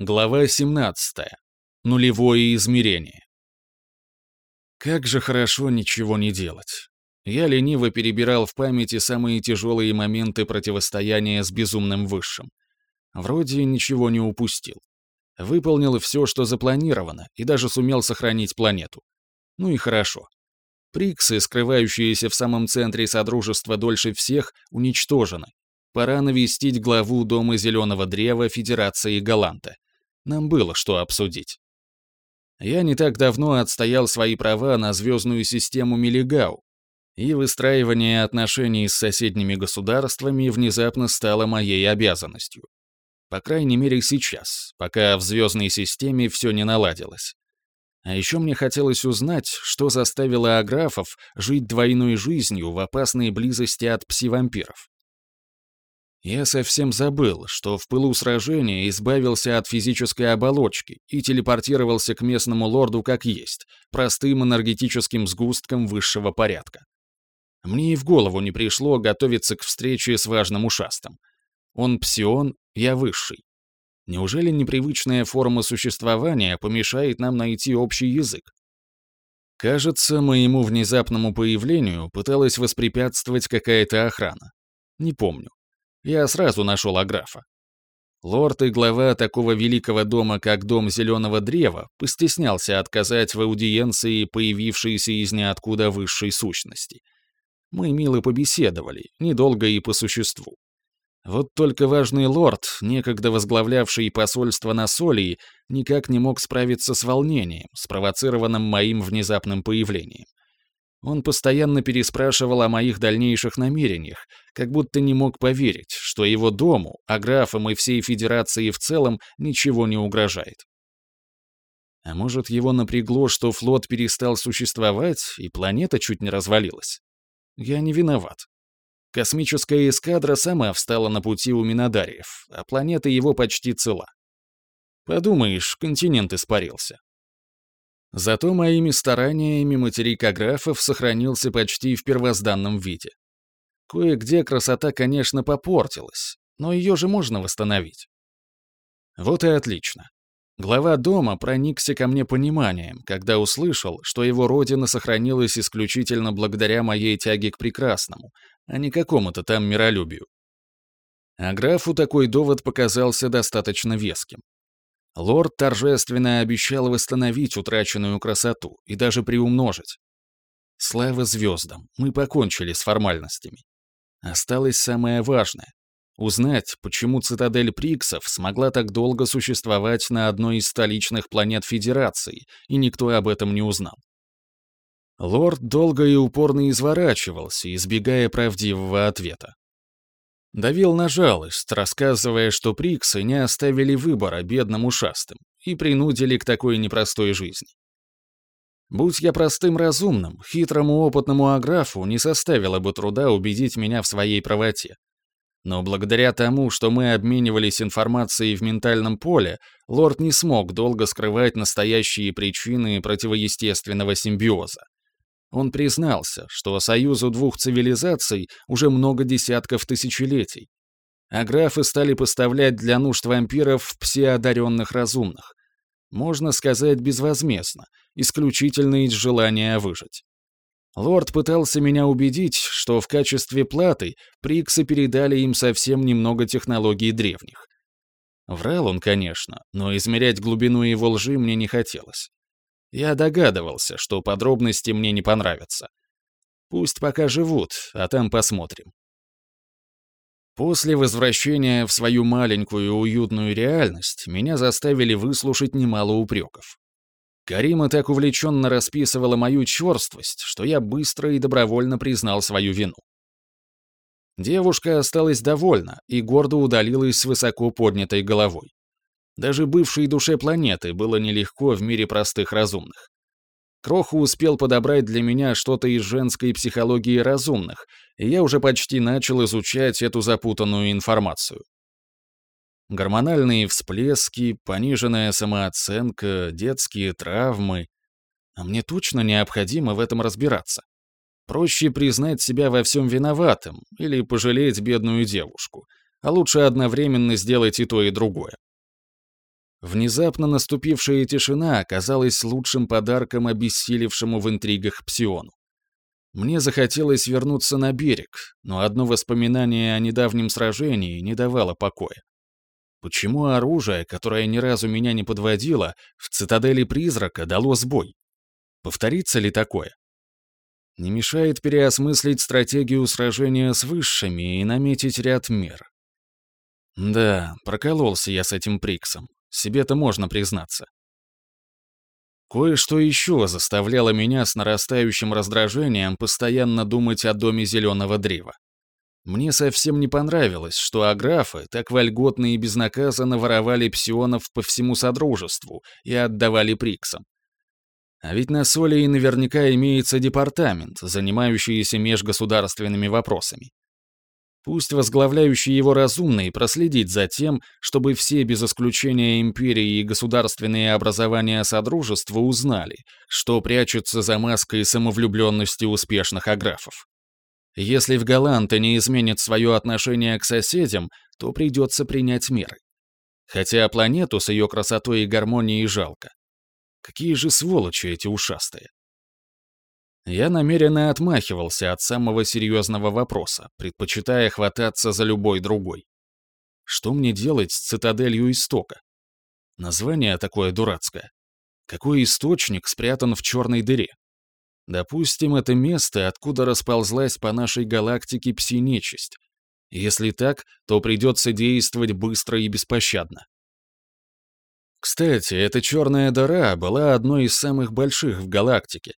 Глава 17. Нулевое измерение. Как же хорошо ничего не делать. Я лениво перебирал в памяти самые тяжелые моменты противостояния с безумным высшим. Вроде ничего не упустил. Выполнил все, что запланировано, и даже сумел сохранить планету. Ну и хорошо. Приксы, скрывающиеся в самом центре Содружества дольше всех, уничтожены. Пора навестить главу Дома Зеленого Древа Федерации Галанта. Нам было что обсудить. Я не так давно отстоял свои права на звездную систему Милигау, и выстраивание отношений с соседними государствами внезапно стало моей обязанностью. По крайней мере сейчас, пока в звездной системе все не наладилось. А еще мне хотелось узнать, что заставило аграфов жить двойной жизнью в опасной близости от пси-вампиров. Я совсем забыл, что в пылу сражения избавился от физической оболочки и телепортировался к местному лорду как есть, простым энергетическим сгустком высшего порядка. Мне и в голову не пришло готовиться к встрече с важным ушастым. Он псион, я высший. Неужели непривычная форма существования помешает нам найти общий язык? Кажется, моему внезапному появлению пыталась воспрепятствовать какая-то охрана. Не помню я сразу нашел Аграфа. Лорд и глава такого великого дома, как Дом Зеленого Древа, постеснялся отказать в аудиенции появившейся из ниоткуда высшей сущности. Мы мило побеседовали, недолго и по существу. Вот только важный лорд, некогда возглавлявший посольство на Солии, никак не мог справиться с волнением, спровоцированным моим внезапным появлением. Он постоянно переспрашивал о моих дальнейших намерениях, как будто не мог поверить, что его дому, а графам и всей Федерации в целом ничего не угрожает. А может, его напрягло, что флот перестал существовать, и планета чуть не развалилась? Я не виноват. Космическая эскадра сама встала на пути у Минодариев, а планета его почти цела. Подумаешь, континент испарился. Зато моими стараниями материк Аграфов сохранился почти в первозданном виде. Кое-где красота, конечно, попортилась, но ее же можно восстановить. Вот и отлично. Глава дома проникся ко мне пониманием, когда услышал, что его родина сохранилась исключительно благодаря моей тяге к прекрасному, а не какому-то там миролюбию. А графу такой довод показался достаточно веским. Лорд торжественно обещал восстановить утраченную красоту и даже приумножить. Слава звездам, мы покончили с формальностями. Осталось самое важное — узнать, почему цитадель Приксов смогла так долго существовать на одной из столичных планет Федерации, и никто об этом не узнал. Лорд долго и упорно изворачивался, избегая правдивого ответа. Давил на жалость, рассказывая, что Приксы не оставили выбора бедным ушастым и принудили к такой непростой жизни. Будь я простым разумным, хитрому опытному аграфу не составило бы труда убедить меня в своей правоте. Но благодаря тому, что мы обменивались информацией в ментальном поле, лорд не смог долго скрывать настоящие причины противоестественного симбиоза. Он признался, что союзу двух цивилизаций уже много десятков тысячелетий. А графы стали поставлять для нужд вампиров псиодаренных разумных. Можно сказать безвозмездно, исключительно из желания выжить. Лорд пытался меня убедить, что в качестве платы Приксы передали им совсем немного технологий древних. Врал он, конечно, но измерять глубину его лжи мне не хотелось. Я догадывался, что подробности мне не понравятся. Пусть пока живут, а там посмотрим. После возвращения в свою маленькую уютную реальность меня заставили выслушать немало упреков. Карима так увлеченно расписывала мою черствость, что я быстро и добровольно признал свою вину. Девушка осталась довольна и гордо удалилась с высоко поднятой головой. Даже бывшей душе планеты было нелегко в мире простых разумных. Кроху успел подобрать для меня что-то из женской психологии разумных, и я уже почти начал изучать эту запутанную информацию. Гормональные всплески, пониженная самооценка, детские травмы. А мне точно необходимо в этом разбираться. Проще признать себя во всем виноватым или пожалеть бедную девушку, а лучше одновременно сделать и то, и другое. Внезапно наступившая тишина оказалась лучшим подарком обессилевшему в интригах Псиону. Мне захотелось вернуться на берег, но одно воспоминание о недавнем сражении не давало покоя. Почему оружие, которое ни разу меня не подводило, в цитадели призрака дало сбой? Повторится ли такое? Не мешает переосмыслить стратегию сражения с высшими и наметить ряд мер. Да, прокололся я с этим Приксом. Себе-то можно признаться. Кое-что еще заставляло меня с нарастающим раздражением постоянно думать о доме зеленого древа. Мне совсем не понравилось, что аграфы так вольготно и безнаказанно воровали псионов по всему Содружеству и отдавали приксам. А ведь на Солии наверняка имеется департамент, занимающийся межгосударственными вопросами. Пусть возглавляющий его разумный проследит за тем, чтобы все без исключения империи и государственные образования Содружества узнали, что прячется за маской самовлюбленности успешных аграфов. Если в Галанте не изменит свое отношение к соседям, то придется принять меры. Хотя планету с ее красотой и гармонией жалко. Какие же сволочи эти ушастые. Я намеренно отмахивался от самого серьезного вопроса, предпочитая хвататься за любой другой. Что мне делать с цитаделью истока? Название такое дурацкое. Какой источник спрятан в черной дыре? Допустим, это место, откуда расползлась по нашей галактике пси-нечисть. Если так, то придется действовать быстро и беспощадно. Кстати, эта черная дыра была одной из самых больших в галактике,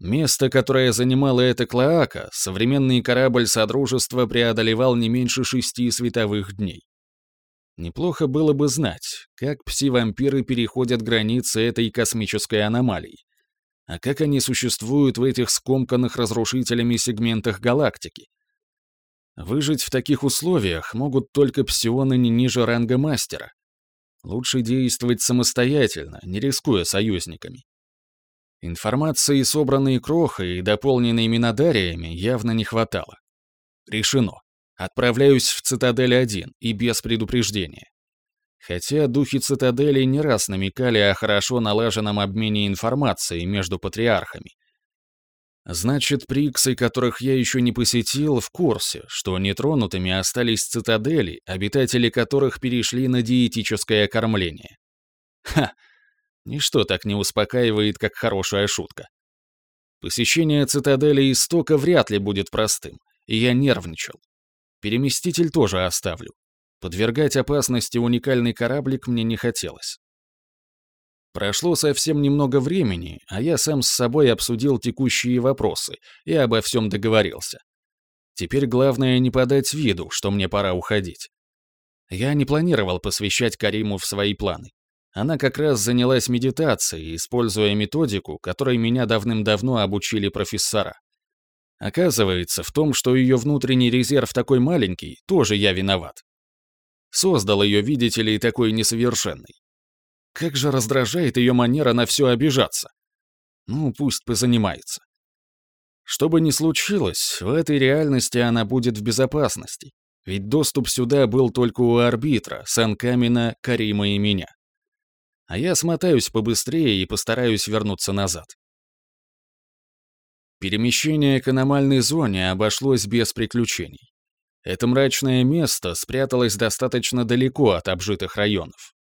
Место, которое занимала эта клоака, современный корабль Содружества преодолевал не меньше шести световых дней. Неплохо было бы знать, как пси-вампиры переходят границы этой космической аномалии, а как они существуют в этих скомканных разрушителями сегментах галактики. Выжить в таких условиях могут только псионы не ниже ранга мастера. Лучше действовать самостоятельно, не рискуя союзниками. Информации, собранной Крохой и дополненной Минодариями, явно не хватало. Решено. Отправляюсь в Цитадель-1 и без предупреждения. Хотя духи Цитадели не раз намекали о хорошо налаженном обмене информацией между патриархами. Значит, приксы, которых я еще не посетил, в курсе, что нетронутыми остались цитадели, обитатели которых перешли на диетическое кормление. Ха! Ничто так не успокаивает, как хорошая шутка. Посещение цитадели Истока вряд ли будет простым, и я нервничал. Переместитель тоже оставлю. Подвергать опасности уникальный кораблик мне не хотелось. Прошло совсем немного времени, а я сам с собой обсудил текущие вопросы и обо всем договорился. Теперь главное не подать виду, что мне пора уходить. Я не планировал посвящать Кариму в свои планы. Она как раз занялась медитацией, используя методику, которой меня давным-давно обучили профессора. Оказывается, в том, что ее внутренний резерв такой маленький, тоже я виноват. Создал ее, видите ли, такой несовершенной. Как же раздражает ее манера на все обижаться. Ну, пусть позанимается. Что бы ни случилось, в этой реальности она будет в безопасности, ведь доступ сюда был только у арбитра, Санкамина, Карима и меня а я смотаюсь побыстрее и постараюсь вернуться назад. Перемещение к аномальной зоне обошлось без приключений. Это мрачное место спряталось достаточно далеко от обжитых районов.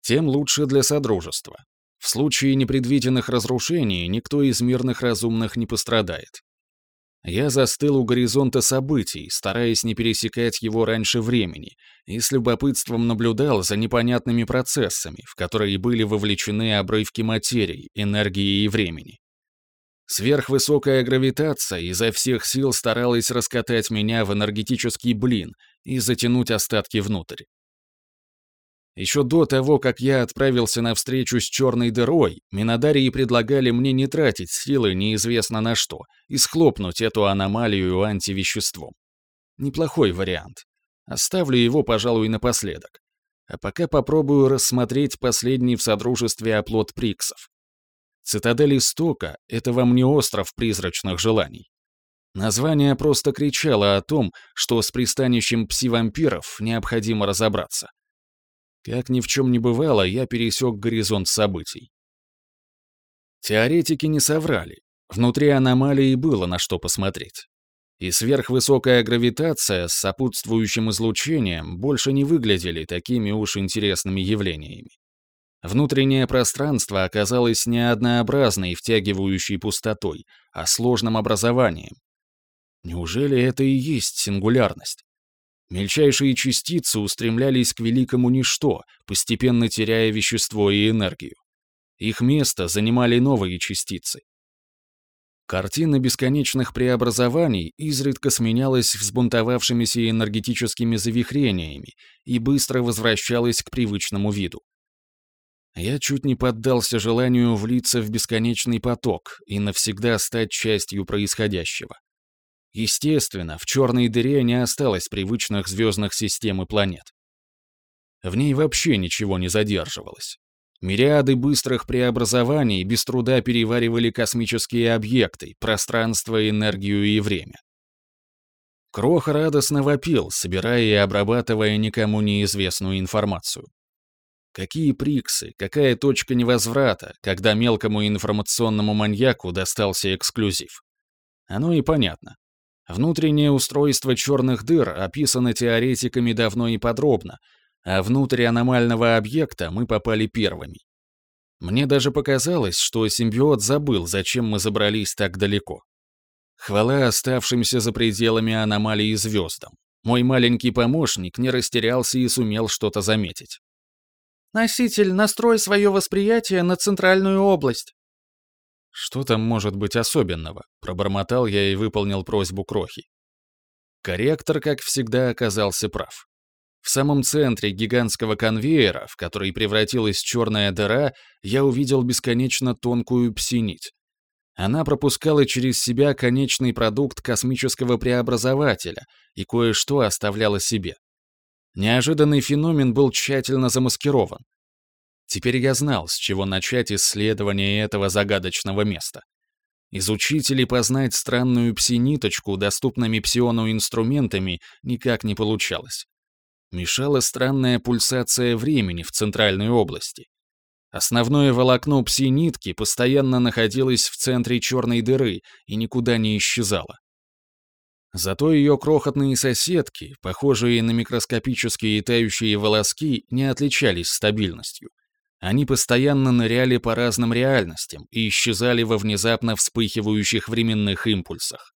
Тем лучше для Содружества. В случае непредвиденных разрушений никто из мирных разумных не пострадает. Я застыл у горизонта событий, стараясь не пересекать его раньше времени, и с любопытством наблюдал за непонятными процессами, в которые были вовлечены обрывки материи, энергии и времени. Сверхвысокая гравитация изо всех сил старалась раскатать меня в энергетический блин и затянуть остатки внутрь. Еще до того, как я отправился на встречу с черной дырой, Минодарии предлагали мне не тратить силы неизвестно на что и схлопнуть эту аномалию антивеществом. Неплохой вариант. Оставлю его, пожалуй, напоследок. А пока попробую рассмотреть последний в Содружестве оплот Приксов. Цитадель Истока — это вам не остров призрачных желаний. Название просто кричало о том, что с пристанищем пси-вампиров необходимо разобраться. Как ни в чем не бывало, я пересек горизонт событий. Теоретики не соврали. Внутри аномалии было на что посмотреть. И сверхвысокая гравитация с сопутствующим излучением больше не выглядели такими уж интересными явлениями. Внутреннее пространство оказалось не однообразной втягивающей пустотой, а сложным образованием. Неужели это и есть сингулярность? Мельчайшие частицы устремлялись к великому ничто, постепенно теряя вещество и энергию. Их место занимали новые частицы. Картина бесконечных преобразований изредка сменялась взбунтовавшимися энергетическими завихрениями и быстро возвращалась к привычному виду. Я чуть не поддался желанию влиться в бесконечный поток и навсегда стать частью происходящего. Естественно, в черной дыре не осталось привычных звездных систем и планет. В ней вообще ничего не задерживалось. Мириады быстрых преобразований без труда переваривали космические объекты, пространство, энергию и время. Крох радостно вопил, собирая и обрабатывая никому неизвестную информацию. Какие приксы, какая точка невозврата, когда мелкому информационному маньяку достался эксклюзив? Оно и понятно. Внутреннее устройство черных дыр описано теоретиками давно и подробно, а внутрь аномального объекта мы попали первыми. Мне даже показалось, что симбиот забыл, зачем мы забрались так далеко. Хвала оставшимся за пределами аномалии звездам. Мой маленький помощник не растерялся и сумел что-то заметить. «Носитель, настрой свое восприятие на центральную область». «Что там может быть особенного?» — пробормотал я и выполнил просьбу Крохи. Корректор, как всегда, оказался прав. В самом центре гигантского конвейера, в который превратилась черная дыра, я увидел бесконечно тонкую псинить. Она пропускала через себя конечный продукт космического преобразователя и кое-что оставляла себе. Неожиданный феномен был тщательно замаскирован. Теперь я знал, с чего начать исследование этого загадочного места. Изучить или познать странную пси-ниточку доступными псиону инструментами никак не получалось. Мешала странная пульсация времени в центральной области. Основное волокно пси-нитки постоянно находилось в центре черной дыры и никуда не исчезало. Зато ее крохотные соседки, похожие на микроскопические тающие волоски, не отличались стабильностью. Они постоянно ныряли по разным реальностям и исчезали во внезапно вспыхивающих временных импульсах.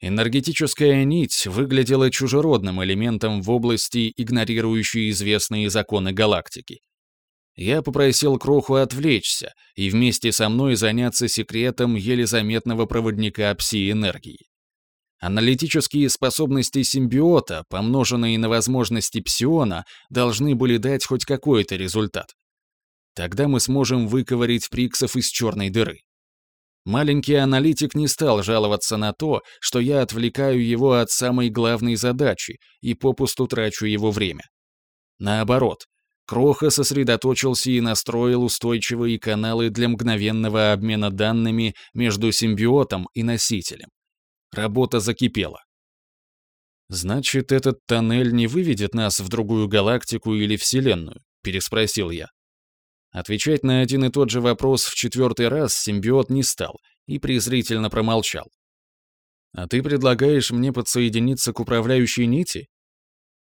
Энергетическая нить выглядела чужеродным элементом в области, игнорирующей известные законы галактики. Я попросил Кроху отвлечься и вместе со мной заняться секретом еле заметного проводника пси-энергии. Аналитические способности симбиота, помноженные на возможности псиона, должны были дать хоть какой-то результат. Тогда мы сможем выковырить приксов из черной дыры. Маленький аналитик не стал жаловаться на то, что я отвлекаю его от самой главной задачи и попусту трачу его время. Наоборот, Кроха сосредоточился и настроил устойчивые каналы для мгновенного обмена данными между симбиотом и носителем. Работа закипела. «Значит, этот тоннель не выведет нас в другую галактику или Вселенную?» — переспросил я. Отвечать на один и тот же вопрос в четвертый раз симбиот не стал и презрительно промолчал. «А ты предлагаешь мне подсоединиться к управляющей нити?»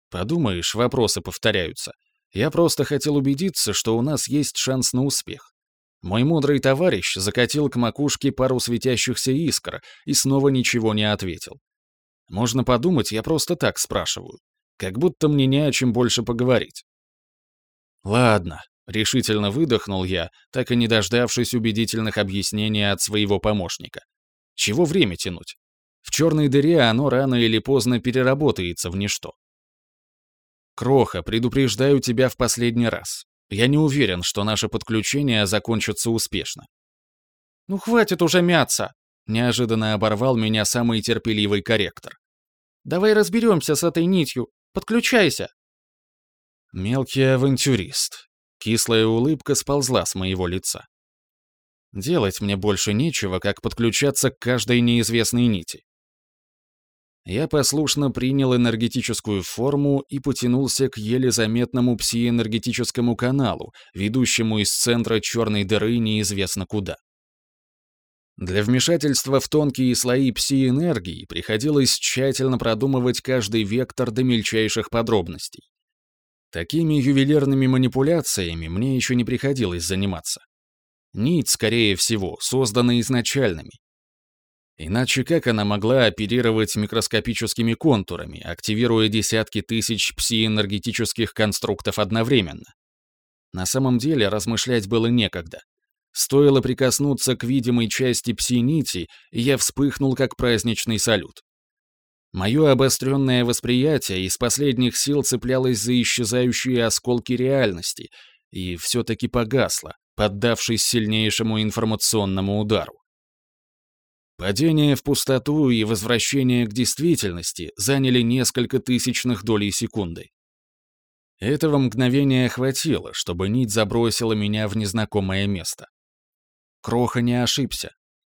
«Подумаешь, вопросы повторяются. Я просто хотел убедиться, что у нас есть шанс на успех. Мой мудрый товарищ закатил к макушке пару светящихся искр и снова ничего не ответил. Можно подумать, я просто так спрашиваю. Как будто мне не о чем больше поговорить. Ладно, решительно выдохнул я, так и не дождавшись убедительных объяснений от своего помощника. Чего время тянуть? В черной дыре оно рано или поздно переработается в ничто. Кроха, предупреждаю тебя в последний раз. Я не уверен, что наше подключение закончится успешно. «Ну хватит уже мяться!» — неожиданно оборвал меня самый терпеливый корректор. «Давай разберемся с этой нитью. Подключайся!» Мелкий авантюрист. Кислая улыбка сползла с моего лица. Делать мне больше нечего, как подключаться к каждой неизвестной нити. Я послушно принял энергетическую форму и потянулся к еле заметному псиэнергетическому каналу, ведущему из центра черной дыры неизвестно куда. Для вмешательства в тонкие слои пси-энергии приходилось тщательно продумывать каждый вектор до мельчайших подробностей. Такими ювелирными манипуляциями мне еще не приходилось заниматься. Нить, скорее всего, создана изначальными. Иначе как она могла оперировать микроскопическими контурами, активируя десятки тысяч псиэнергетических конструктов одновременно? На самом деле размышлять было некогда. Стоило прикоснуться к видимой части пси-нити, и я вспыхнул, как праздничный салют. Мое обостренное восприятие из последних сил цеплялось за исчезающие осколки реальности и все-таки погасло, поддавшись сильнейшему информационному удару. Падение в пустоту и возвращение к действительности заняли несколько тысячных долей секунды. Этого мгновения хватило, чтобы нить забросила меня в незнакомое место. Кроха не ошибся.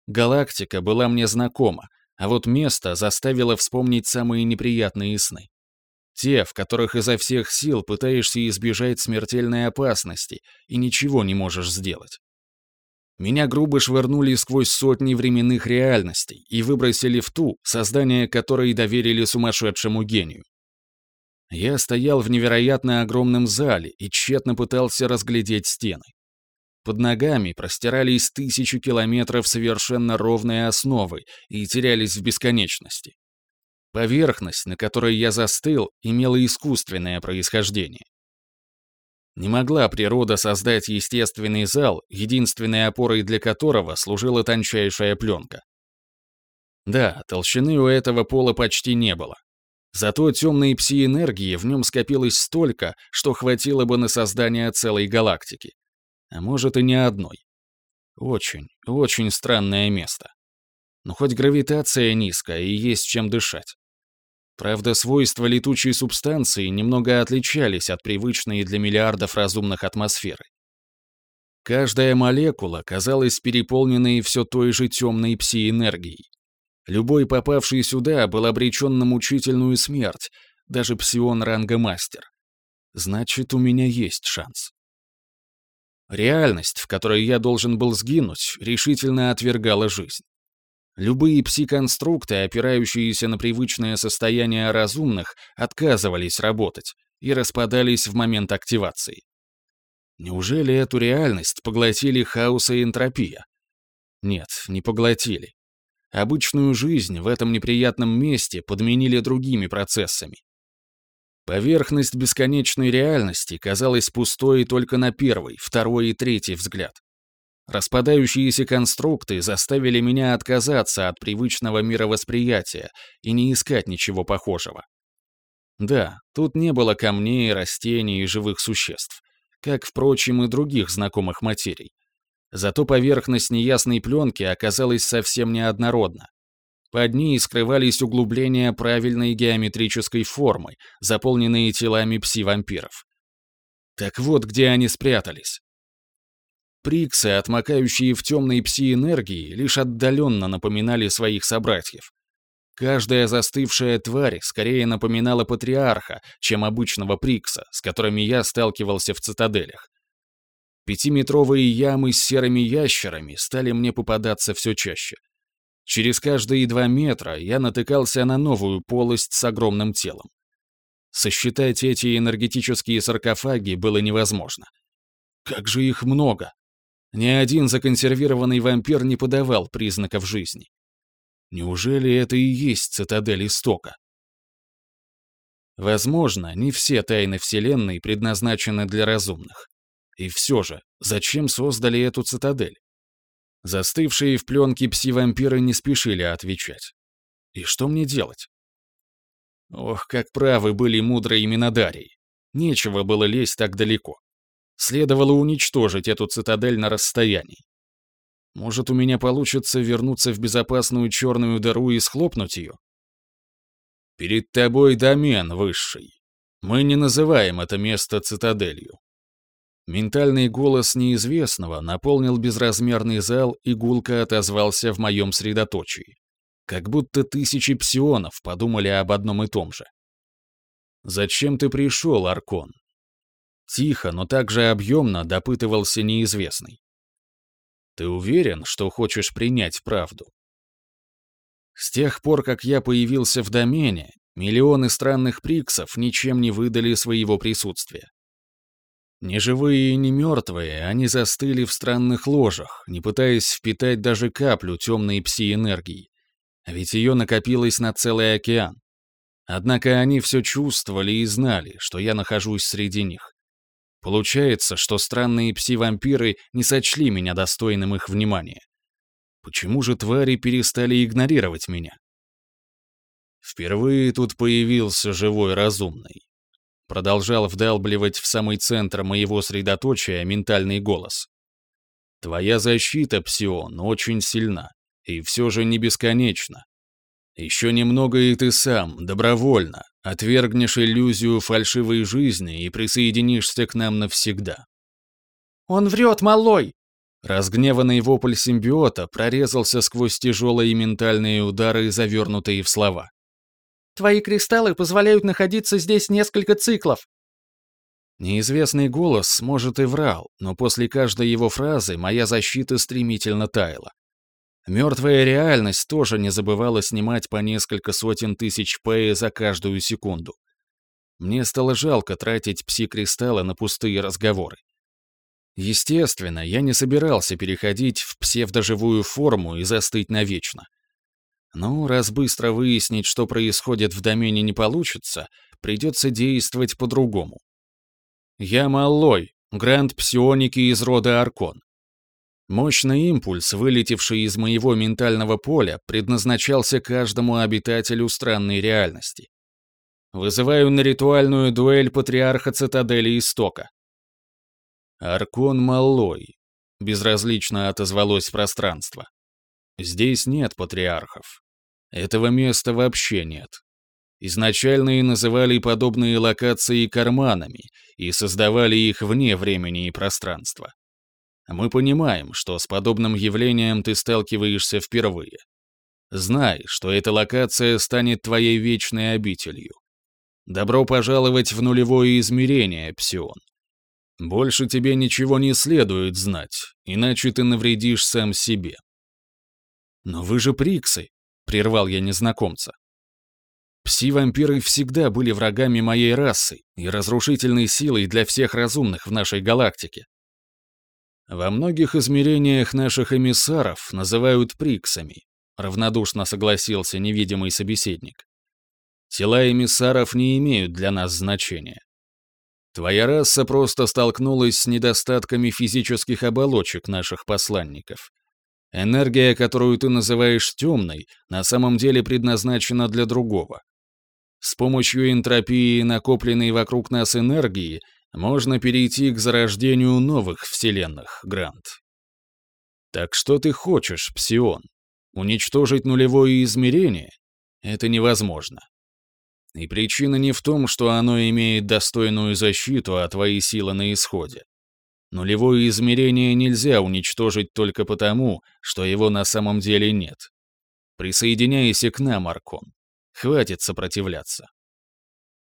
Галактика была мне знакома, а вот место заставило вспомнить самые неприятные сны. Те, в которых изо всех сил пытаешься избежать смертельной опасности и ничего не можешь сделать. Меня грубо швырнули сквозь сотни временных реальностей и выбросили в ту, создание которой доверили сумасшедшему гению. Я стоял в невероятно огромном зале и тщетно пытался разглядеть стены. Под ногами простирались тысячи километров совершенно ровной основы и терялись в бесконечности. Поверхность, на которой я застыл, имела искусственное происхождение. Не могла природа создать естественный зал, единственной опорой для которого служила тончайшая пленка. Да, толщины у этого пола почти не было. Зато темной пси-энергии в нем скопилось столько, что хватило бы на создание целой галактики а может и не одной. Очень, очень странное место. Но хоть гравитация низкая и есть чем дышать. Правда, свойства летучей субстанции немного отличались от привычной для миллиардов разумных атмосферы. Каждая молекула казалась переполненной все той же темной пси-энергией. Любой попавший сюда был обречен на мучительную смерть, даже псион ранга мастер. Значит, у меня есть шанс. Реальность, в которой я должен был сгинуть, решительно отвергала жизнь. Любые пси-конструкты, опирающиеся на привычное состояние разумных, отказывались работать и распадались в момент активации. Неужели эту реальность поглотили хаос и энтропия? Нет, не поглотили. Обычную жизнь в этом неприятном месте подменили другими процессами. Поверхность бесконечной реальности казалась пустой только на первый, второй и третий взгляд. Распадающиеся конструкты заставили меня отказаться от привычного мировосприятия и не искать ничего похожего. Да, тут не было камней, растений и живых существ, как, впрочем, и других знакомых материй. Зато поверхность неясной пленки оказалась совсем неоднородна. Под ней скрывались углубления правильной геометрической формы, заполненные телами пси-вампиров. Так вот, где они спрятались. Приксы, отмокающие в темной пси-энергии, лишь отдаленно напоминали своих собратьев. Каждая застывшая тварь скорее напоминала патриарха, чем обычного прикса, с которыми я сталкивался в цитаделях. Пятиметровые ямы с серыми ящерами стали мне попадаться все чаще. Через каждые два метра я натыкался на новую полость с огромным телом. Сосчитать эти энергетические саркофаги было невозможно. Как же их много! Ни один законсервированный вампир не подавал признаков жизни. Неужели это и есть цитадель истока? Возможно, не все тайны Вселенной предназначены для разумных. И все же, зачем создали эту цитадель? Застывшие в пленке пси-вампиры не спешили отвечать. И что мне делать? Ох, как правы были мудрые Минодарии. Нечего было лезть так далеко. Следовало уничтожить эту цитадель на расстоянии. Может, у меня получится вернуться в безопасную черную дыру и схлопнуть ее? Перед тобой домен высший. Мы не называем это место цитаделью. Ментальный голос неизвестного наполнил безразмерный зал и гулко отозвался в моем средоточии. Как будто тысячи псионов подумали об одном и том же. «Зачем ты пришел, Аркон?» Тихо, но также объемно допытывался неизвестный. «Ты уверен, что хочешь принять правду?» С тех пор, как я появился в домене, миллионы странных приксов ничем не выдали своего присутствия. Ни живые и ни мертвые, они застыли в странных ложах, не пытаясь впитать даже каплю темной пси-энергии. Ведь ее накопилось на целый океан. Однако они все чувствовали и знали, что я нахожусь среди них. Получается, что странные пси-вампиры не сочли меня достойным их внимания. Почему же твари перестали игнорировать меня? Впервые тут появился живой разумный. Продолжал вдалбливать в самый центр моего средоточия ментальный голос. Твоя защита, Псион, очень сильна, и все же не бесконечна. Еще немного и ты сам, добровольно, отвергнешь иллюзию фальшивой жизни и присоединишься к нам навсегда. «Он врет, малой!» Разгневанный вопль симбиота прорезался сквозь тяжелые ментальные удары, завернутые в слова. «Твои кристаллы позволяют находиться здесь несколько циклов». Неизвестный голос, может, и врал, но после каждой его фразы моя защита стремительно таяла. Мертвая реальность тоже не забывала снимать по несколько сотен тысяч пэ за каждую секунду. Мне стало жалко тратить пси-кристаллы на пустые разговоры. Естественно, я не собирался переходить в псевдоживую форму и застыть навечно. Но раз быстро выяснить, что происходит в домене не получится, придется действовать по-другому. Я Маллой, гранд псионики из рода Аркон. Мощный импульс, вылетевший из моего ментального поля, предназначался каждому обитателю странной реальности. Вызываю на ритуальную дуэль патриарха цитадели Истока. Аркон Маллой. Безразлично отозвалось пространство. Здесь нет патриархов. Этого места вообще нет. Изначально и называли подобные локации карманами и создавали их вне времени и пространства. Мы понимаем, что с подобным явлением ты сталкиваешься впервые. Знай, что эта локация станет твоей вечной обителью. Добро пожаловать в нулевое измерение, Псион. Больше тебе ничего не следует знать, иначе ты навредишь сам себе. Но вы же приксы, прервал я незнакомца. Пси-вампиры всегда были врагами моей расы и разрушительной силой для всех разумных в нашей галактике. Во многих измерениях наших эмиссаров называют приксами, равнодушно согласился невидимый собеседник. Тела эмиссаров не имеют для нас значения. Твоя раса просто столкнулась с недостатками физических оболочек наших посланников. Энергия, которую ты называешь темной, на самом деле предназначена для другого. С помощью энтропии, накопленной вокруг нас энергии, можно перейти к зарождению новых вселенных, Грант. Так что ты хочешь, Псион? Уничтожить нулевое измерение? Это невозможно. И причина не в том, что оно имеет достойную защиту, а твои силы на исходе. Нулевое измерение нельзя уничтожить только потому, что его на самом деле нет. Присоединяйся к нам, Аркон. Хватит сопротивляться.